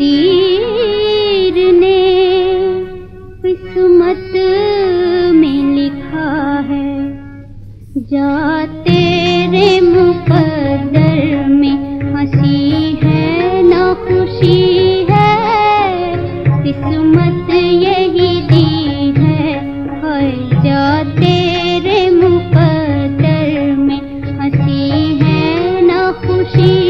तकदीर ने किस्मत में लिखा है, जा तेरे मुकदर में हँसी है, ना खुशी है, किस्मत यही दी है हर जा तेरे मुकदर में हँसी है, ना खुशी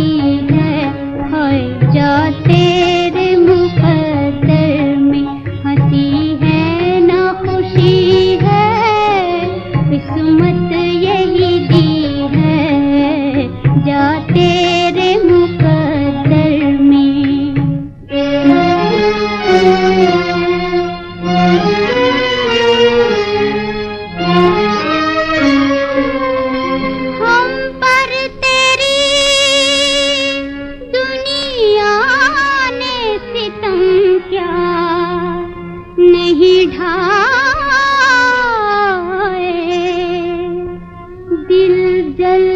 विधाए दिल जल